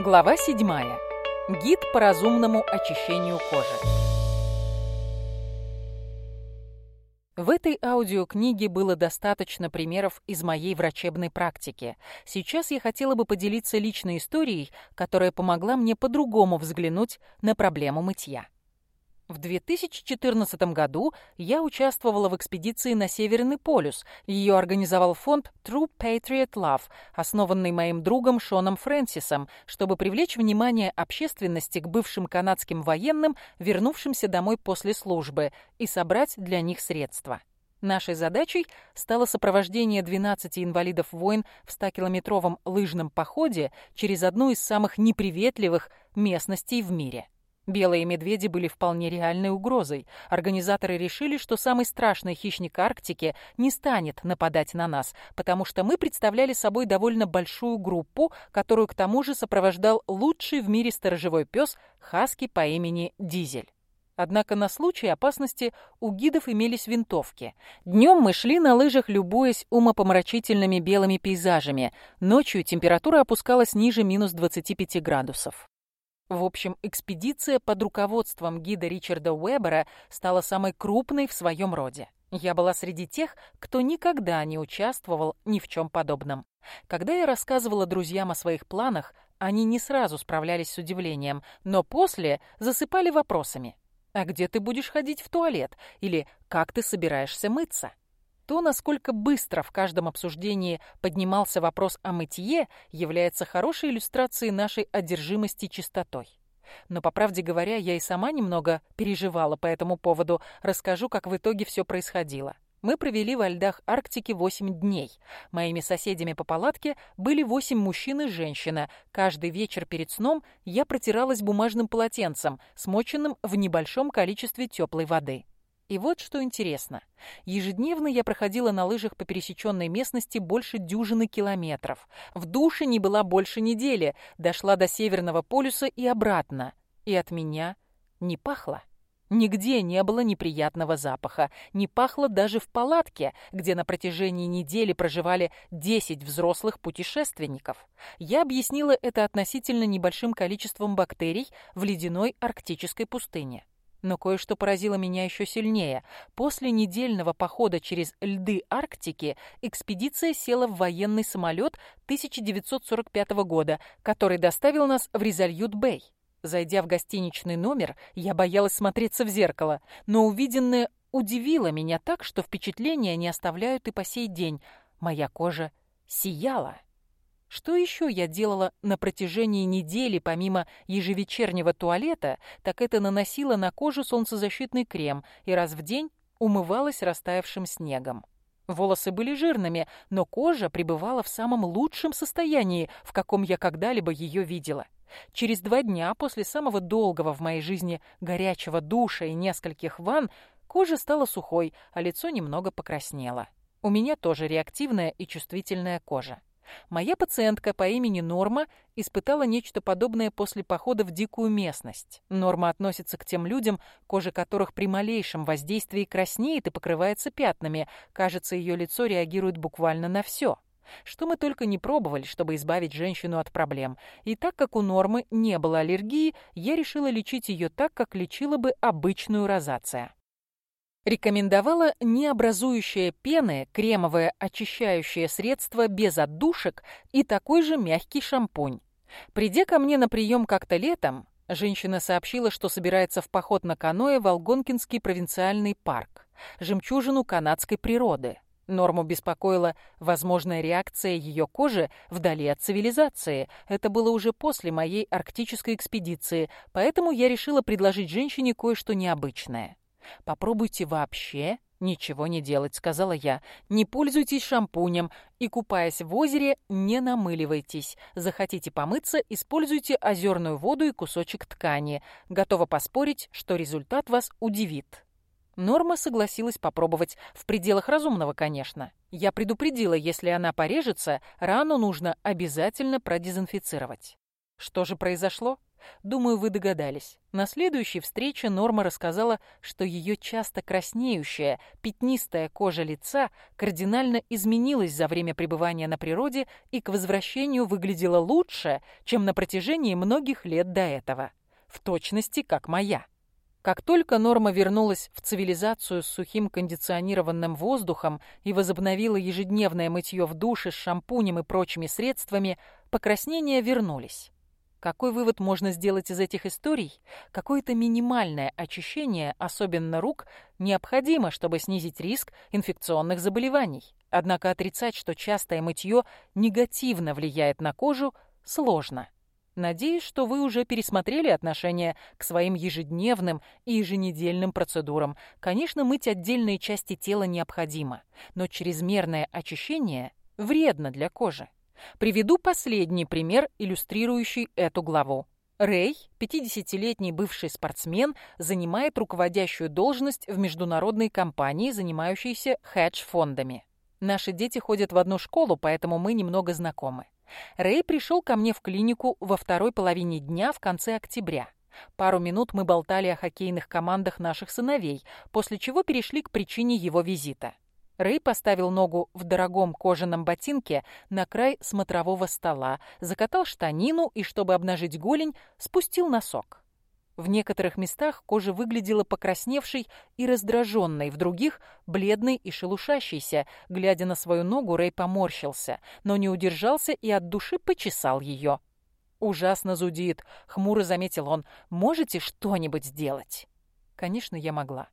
Глава 7. Гид по разумному очищению кожи. В этой аудиокниге было достаточно примеров из моей врачебной практики. Сейчас я хотела бы поделиться личной историей, которая помогла мне по-другому взглянуть на проблему мытья. В 2014 году я участвовала в экспедиции на Северный полюс. Ее организовал фонд True Patriot Love, основанный моим другом Шоном Фрэнсисом, чтобы привлечь внимание общественности к бывшим канадским военным, вернувшимся домой после службы, и собрать для них средства. Нашей задачей стало сопровождение 12 инвалидов войн в 100-километровом лыжном походе через одну из самых неприветливых местностей в мире – Белые медведи были вполне реальной угрозой. Организаторы решили, что самый страшный хищник Арктики не станет нападать на нас, потому что мы представляли собой довольно большую группу, которую к тому же сопровождал лучший в мире сторожевой пес Хаски по имени Дизель. Однако на случай опасности у гидов имелись винтовки. Днем мы шли на лыжах, любуясь умопомрачительными белыми пейзажами. Ночью температура опускалась ниже минус 25 градусов. В общем, экспедиция под руководством гида Ричарда Уэббера стала самой крупной в своем роде. Я была среди тех, кто никогда не участвовал ни в чем подобном. Когда я рассказывала друзьям о своих планах, они не сразу справлялись с удивлением, но после засыпали вопросами. «А где ты будешь ходить в туалет?» или «Как ты собираешься мыться?» То, насколько быстро в каждом обсуждении поднимался вопрос о мытье, является хорошей иллюстрацией нашей одержимости чистотой. Но, по правде говоря, я и сама немного переживала по этому поводу. Расскажу, как в итоге все происходило. Мы провели во льдах Арктики 8 дней. Моими соседями по палатке были 8 мужчин и женщина. Каждый вечер перед сном я протиралась бумажным полотенцем, смоченным в небольшом количестве теплой воды. И вот что интересно. Ежедневно я проходила на лыжах по пересеченной местности больше дюжины километров. В душе не была больше недели, дошла до Северного полюса и обратно. И от меня не пахло. Нигде не было неприятного запаха, не пахло даже в палатке, где на протяжении недели проживали 10 взрослых путешественников. Я объяснила это относительно небольшим количеством бактерий в ледяной арктической пустыне. Но кое-что поразило меня еще сильнее. После недельного похода через льды Арктики экспедиция села в военный самолет 1945 года, который доставил нас в Резольют-Бэй. Зайдя в гостиничный номер, я боялась смотреться в зеркало, но увиденное удивило меня так, что впечатления не оставляют и по сей день. Моя кожа сияла. Что еще я делала на протяжении недели, помимо ежевечернего туалета, так это наносила на кожу солнцезащитный крем и раз в день умывалась растаявшим снегом. Волосы были жирными, но кожа пребывала в самом лучшем состоянии, в каком я когда-либо ее видела. Через два дня после самого долгого в моей жизни горячего душа и нескольких ванн кожа стала сухой, а лицо немного покраснело. У меня тоже реактивная и чувствительная кожа. Моя пациентка по имени Норма испытала нечто подобное после похода в дикую местность. Норма относится к тем людям, кожа которых при малейшем воздействии краснеет и покрывается пятнами. Кажется, ее лицо реагирует буквально на все. Что мы только не пробовали, чтобы избавить женщину от проблем. И так как у Нормы не было аллергии, я решила лечить ее так, как лечила бы обычную розация рекомендовала необразующее пены, кремовое очищающее средство без отдушек и такой же мягкий шампунь. Придя ко мне на прием как-то летом, женщина сообщила, что собирается в поход на каноэ в Алгонкинский провинциальный парк, жемчужину канадской природы. Норму беспокоила возможная реакция ее кожи вдали от цивилизации. Это было уже после моей арктической экспедиции, поэтому я решила предложить женщине кое-что необычное попробуйте вообще «Ничего не делать», — сказала я. «Не пользуйтесь шампунем и, купаясь в озере, не намыливайтесь. Захотите помыться, используйте озерную воду и кусочек ткани. Готова поспорить, что результат вас удивит». Норма согласилась попробовать, в пределах разумного, конечно. Я предупредила, если она порежется, рану нужно обязательно продезинфицировать. Что же произошло? Думаю, вы догадались. На следующей встрече Норма рассказала, что ее часто краснеющая, пятнистая кожа лица кардинально изменилась за время пребывания на природе и к возвращению выглядела лучше, чем на протяжении многих лет до этого. В точности, как моя. Как только Норма вернулась в цивилизацию с сухим кондиционированным воздухом и возобновила ежедневное мытье в душе с шампунем и прочими средствами, покраснения вернулись. Какой вывод можно сделать из этих историй? Какое-то минимальное очищение, особенно рук, необходимо, чтобы снизить риск инфекционных заболеваний. Однако отрицать, что частое мытье негативно влияет на кожу, сложно. Надеюсь, что вы уже пересмотрели отношение к своим ежедневным и еженедельным процедурам. Конечно, мыть отдельные части тела необходимо, но чрезмерное очищение вредно для кожи. Приведу последний пример, иллюстрирующий эту главу. Рэй, 50-летний бывший спортсмен, занимает руководящую должность в международной компании, занимающейся хедж-фондами. Наши дети ходят в одну школу, поэтому мы немного знакомы. Рэй пришел ко мне в клинику во второй половине дня в конце октября. Пару минут мы болтали о хоккейных командах наших сыновей, после чего перешли к причине его визита – Рэй поставил ногу в дорогом кожаном ботинке на край смотрового стола, закатал штанину и, чтобы обнажить голень, спустил носок. В некоторых местах кожа выглядела покрасневшей и раздраженной, в других — бледной и шелушащейся. Глядя на свою ногу, Рэй поморщился, но не удержался и от души почесал ее. «Ужасно зудит», — хмуро заметил он. «Можете что-нибудь сделать?» Конечно, я могла.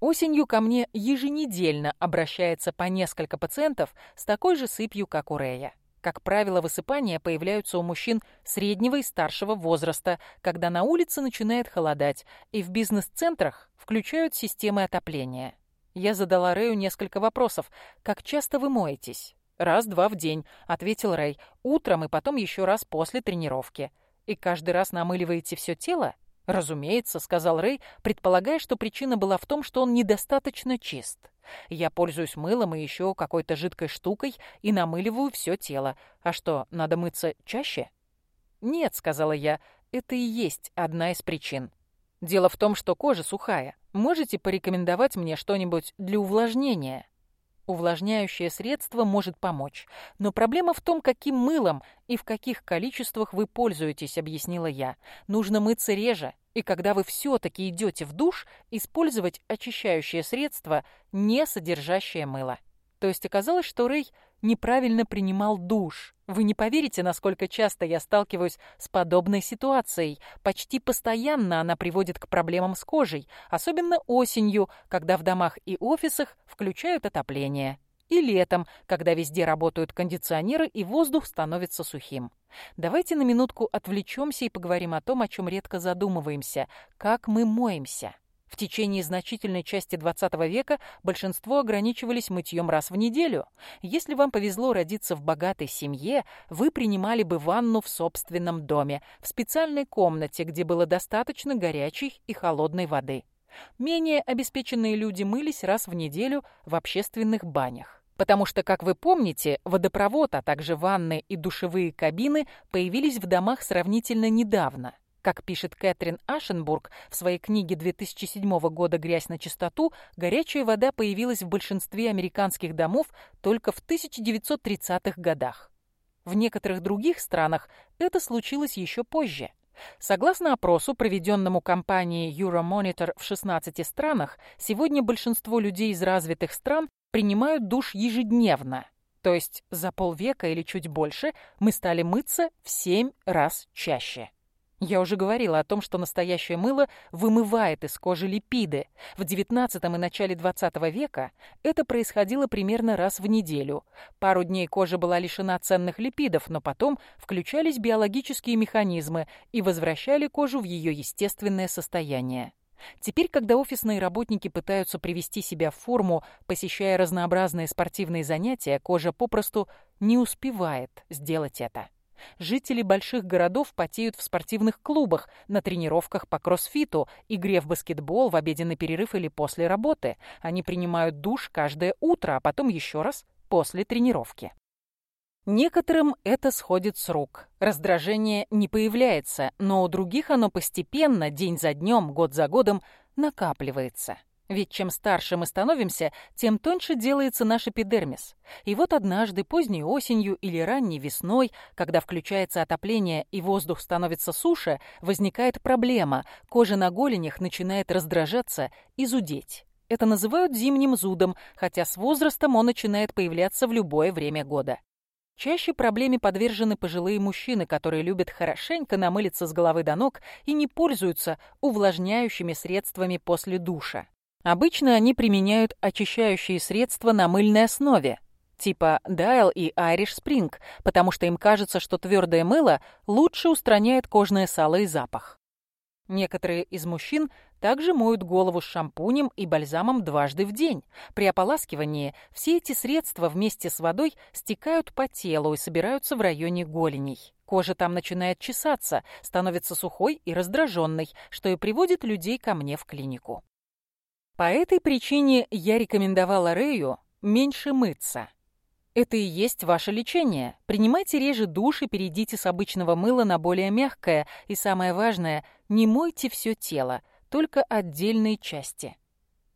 Осенью ко мне еженедельно обращается по несколько пациентов с такой же сыпью, как у Рея. Как правило, высыпания появляются у мужчин среднего и старшего возраста, когда на улице начинает холодать, и в бизнес-центрах включают системы отопления. Я задала Рэю несколько вопросов. «Как часто вы моетесь?» «Раз-два в день», — ответил Рэй. «Утром и потом еще раз после тренировки». «И каждый раз намыливаете все тело?» «Разумеется», — сказал Рэй, предполагая, что причина была в том, что он недостаточно чист. «Я пользуюсь мылом и еще какой-то жидкой штукой и намыливаю все тело. А что, надо мыться чаще?» «Нет», — сказала я, — «это и есть одна из причин. Дело в том, что кожа сухая. Можете порекомендовать мне что-нибудь для увлажнения?» Увлажняющее средство может помочь, но проблема в том, каким мылом и в каких количествах вы пользуетесь, объяснила я. Нужно мыться реже, и когда вы все-таки идете в душ, использовать очищающее средство, не содержащее мыло. То есть оказалось, что Рэй неправильно принимал душ. Вы не поверите, насколько часто я сталкиваюсь с подобной ситуацией. Почти постоянно она приводит к проблемам с кожей, особенно осенью, когда в домах и офисах включают отопление. И летом, когда везде работают кондиционеры и воздух становится сухим. Давайте на минутку отвлечемся и поговорим о том, о чем редко задумываемся – как мы моемся. В течение значительной части XX века большинство ограничивались мытьем раз в неделю. Если вам повезло родиться в богатой семье, вы принимали бы ванну в собственном доме, в специальной комнате, где было достаточно горячей и холодной воды. Менее обеспеченные люди мылись раз в неделю в общественных банях. Потому что, как вы помните, водопровод, а также ванны и душевые кабины появились в домах сравнительно недавно – как пишет Кэтрин Ашенбург в своей книге 2007 года «Грязь на чистоту», горячая вода появилась в большинстве американских домов только в 1930-х годах. В некоторых других странах это случилось еще позже. Согласно опросу, проведенному компанией Euromonitor в 16 странах, сегодня большинство людей из развитых стран принимают душ ежедневно. То есть за полвека или чуть больше мы стали мыться в 7 раз чаще. Я уже говорила о том, что настоящее мыло вымывает из кожи липиды. В XIX и начале XX века это происходило примерно раз в неделю. Пару дней кожа была лишена ценных липидов, но потом включались биологические механизмы и возвращали кожу в ее естественное состояние. Теперь, когда офисные работники пытаются привести себя в форму, посещая разнообразные спортивные занятия, кожа попросту не успевает сделать это. Жители больших городов потеют в спортивных клубах, на тренировках по кроссфиту, игре в баскетбол в обеденный перерыв или после работы. Они принимают душ каждое утро, а потом еще раз после тренировки. Некоторым это сходит с рук. Раздражение не появляется, но у других оно постепенно, день за днем, год за годом накапливается. Ведь чем старше мы становимся, тем тоньше делается наш эпидермис. И вот однажды, поздней осенью или ранней весной, когда включается отопление и воздух становится суше, возникает проблема – кожа на голенях начинает раздражаться и зудеть. Это называют зимним зудом, хотя с возрастом он начинает появляться в любое время года. Чаще проблеме подвержены пожилые мужчины, которые любят хорошенько намылиться с головы до ног и не пользуются увлажняющими средствами после душа. Обычно они применяют очищающие средства на мыльной основе, типа Dial и Irish Spring, потому что им кажется, что твердое мыло лучше устраняет кожное сало и запах. Некоторые из мужчин также моют голову с шампунем и бальзамом дважды в день. При ополаскивании все эти средства вместе с водой стекают по телу и собираются в районе голеней. Кожа там начинает чесаться, становится сухой и раздраженной, что и приводит людей ко мне в клинику. По этой причине я рекомендовала Рэю меньше мыться. Это и есть ваше лечение. Принимайте реже душ и перейдите с обычного мыла на более мягкое. И самое важное, не мойте все тело, только отдельные части.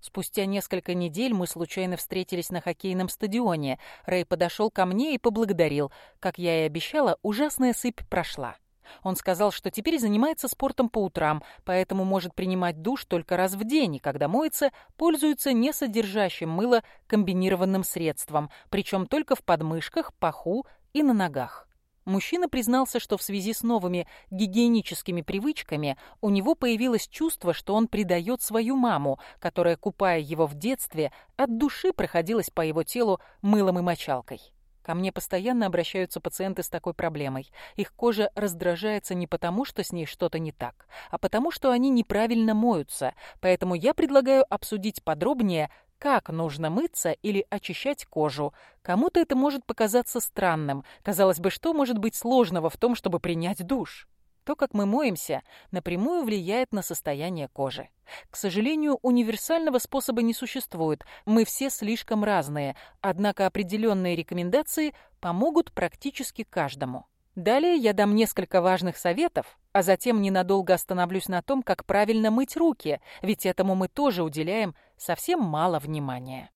Спустя несколько недель мы случайно встретились на хоккейном стадионе. Рэй подошел ко мне и поблагодарил. Как я и обещала, ужасная сыпь прошла. Он сказал, что теперь занимается спортом по утрам, поэтому может принимать душ только раз в день, и когда моется, пользуется не содержащим мыло комбинированным средством, причем только в подмышках, паху и на ногах. Мужчина признался, что в связи с новыми гигиеническими привычками у него появилось чувство, что он предает свою маму, которая, купая его в детстве, от души проходилась по его телу мылом и мочалкой. Ко мне постоянно обращаются пациенты с такой проблемой. Их кожа раздражается не потому, что с ней что-то не так, а потому, что они неправильно моются. Поэтому я предлагаю обсудить подробнее, как нужно мыться или очищать кожу. Кому-то это может показаться странным. Казалось бы, что может быть сложного в том, чтобы принять душ? То, как мы моемся, напрямую влияет на состояние кожи. К сожалению, универсального способа не существует, мы все слишком разные, однако определенные рекомендации помогут практически каждому. Далее я дам несколько важных советов, а затем ненадолго остановлюсь на том, как правильно мыть руки, ведь этому мы тоже уделяем совсем мало внимания.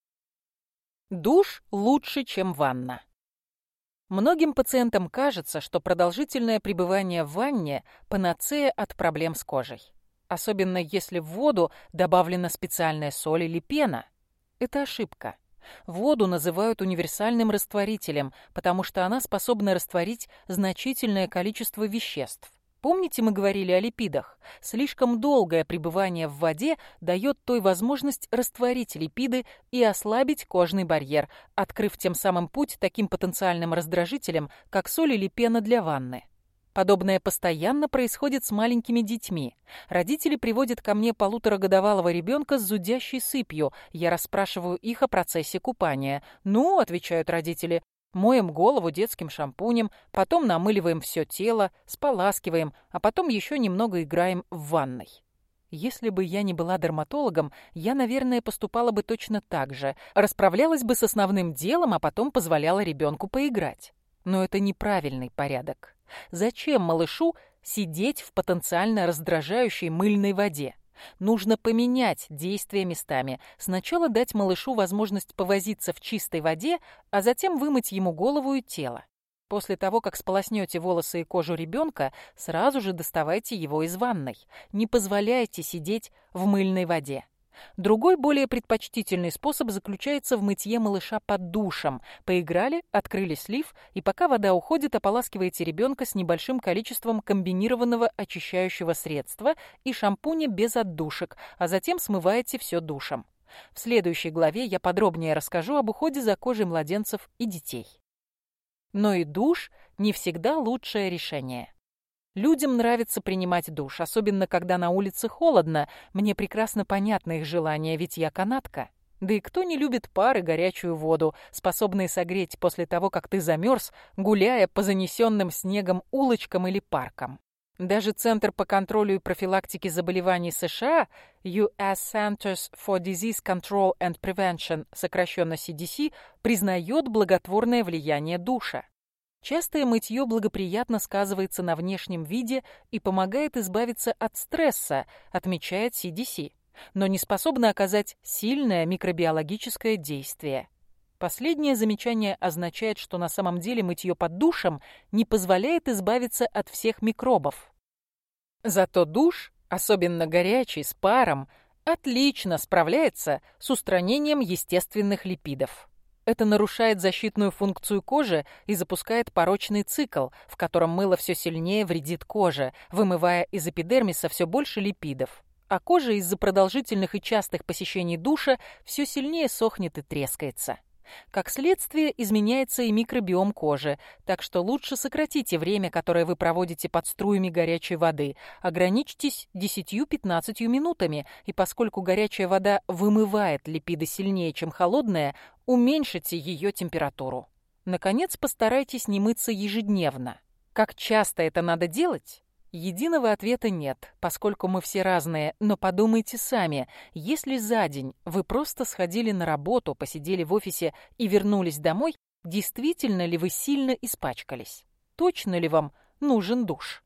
Душ лучше, чем ванна. Многим пациентам кажется, что продолжительное пребывание в ванне – панацея от проблем с кожей особенно если в воду добавлена специальная соль или пена. Это ошибка. Воду называют универсальным растворителем, потому что она способна растворить значительное количество веществ. Помните, мы говорили о липидах? Слишком долгое пребывание в воде дает той возможность растворить липиды и ослабить кожный барьер, открыв тем самым путь таким потенциальным раздражителям, как соль или пена для ванны. Подобное постоянно происходит с маленькими детьми. Родители приводят ко мне полуторагодовалого ребенка с зудящей сыпью. Я расспрашиваю их о процессе купания. «Ну», — отвечают родители, — «моем голову детским шампунем, потом намыливаем все тело, споласкиваем, а потом еще немного играем в ванной». Если бы я не была дерматологом, я, наверное, поступала бы точно так же. Расправлялась бы с основным делом, а потом позволяла ребенку поиграть. Но это неправильный порядок. Зачем малышу сидеть в потенциально раздражающей мыльной воде? Нужно поменять действия местами. Сначала дать малышу возможность повозиться в чистой воде, а затем вымыть ему голову и тело. После того, как сполоснете волосы и кожу ребенка, сразу же доставайте его из ванной. Не позволяйте сидеть в мыльной воде. Другой, более предпочтительный способ заключается в мытье малыша под душем. Поиграли, открыли слив, и пока вода уходит, ополаскиваете ребенка с небольшим количеством комбинированного очищающего средства и шампуня без отдушек, а затем смываете все душем. В следующей главе я подробнее расскажу об уходе за кожей младенцев и детей. Но и душ не всегда лучшее решение. Людям нравится принимать душ, особенно когда на улице холодно. Мне прекрасно понятно их желание, ведь я канатка. Да и кто не любит пары горячую воду, способные согреть после того, как ты замерз, гуляя по занесенным снегом улочкам или паркам? Даже Центр по контролю и профилактике заболеваний США, US Centers for Disease Control and Prevention, сокращенно CDC, признает благотворное влияние душа. Частое мытье благоприятно сказывается на внешнем виде и помогает избавиться от стресса, отмечает CDC, но не способно оказать сильное микробиологическое действие. Последнее замечание означает, что на самом деле мытье под душем не позволяет избавиться от всех микробов. Зато душ, особенно горячий, с паром, отлично справляется с устранением естественных липидов. Это нарушает защитную функцию кожи и запускает порочный цикл, в котором мыло все сильнее вредит коже, вымывая из эпидермиса все больше липидов. А кожа из-за продолжительных и частых посещений душа все сильнее сохнет и трескается. Как следствие, изменяется и микробиом кожи, так что лучше сократите время, которое вы проводите под струями горячей воды. Ограничьтесь 10-15 минутами, и поскольку горячая вода вымывает липиды сильнее, чем холодная, уменьшите ее температуру. Наконец, постарайтесь не мыться ежедневно. Как часто это надо делать? Единого ответа нет, поскольку мы все разные, но подумайте сами, если за день вы просто сходили на работу, посидели в офисе и вернулись домой, действительно ли вы сильно испачкались? Точно ли вам нужен душ?